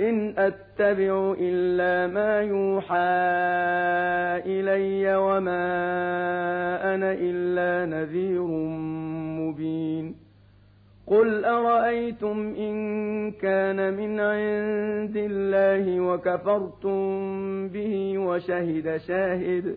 إن أتبع إلا ما يوحى إلي وما أنا إلا نذير مبين. قل أرأيتم إن كان من عند الله وكفرتم به وشهد شاهد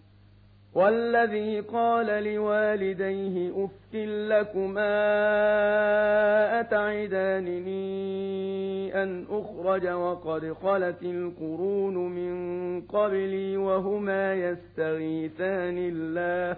والذي قال لوالديه أف لكما أتعدانني أن أخرج وقد خلت القرون من قبلي وهما يستغيثان الله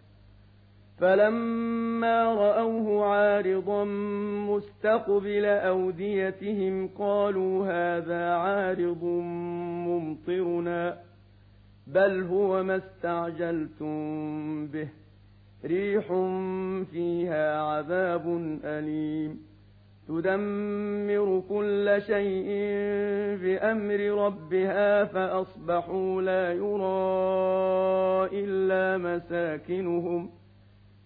فلما رأوه عارضا مستقبل أوديتهم قالوا هذا عارض ممطرنا بل هو ما استعجلتم به ريح فيها عذاب أليم. تدمر كل شيء بأمر ربها فأصبحوا لا يرى إلا مساكنهم.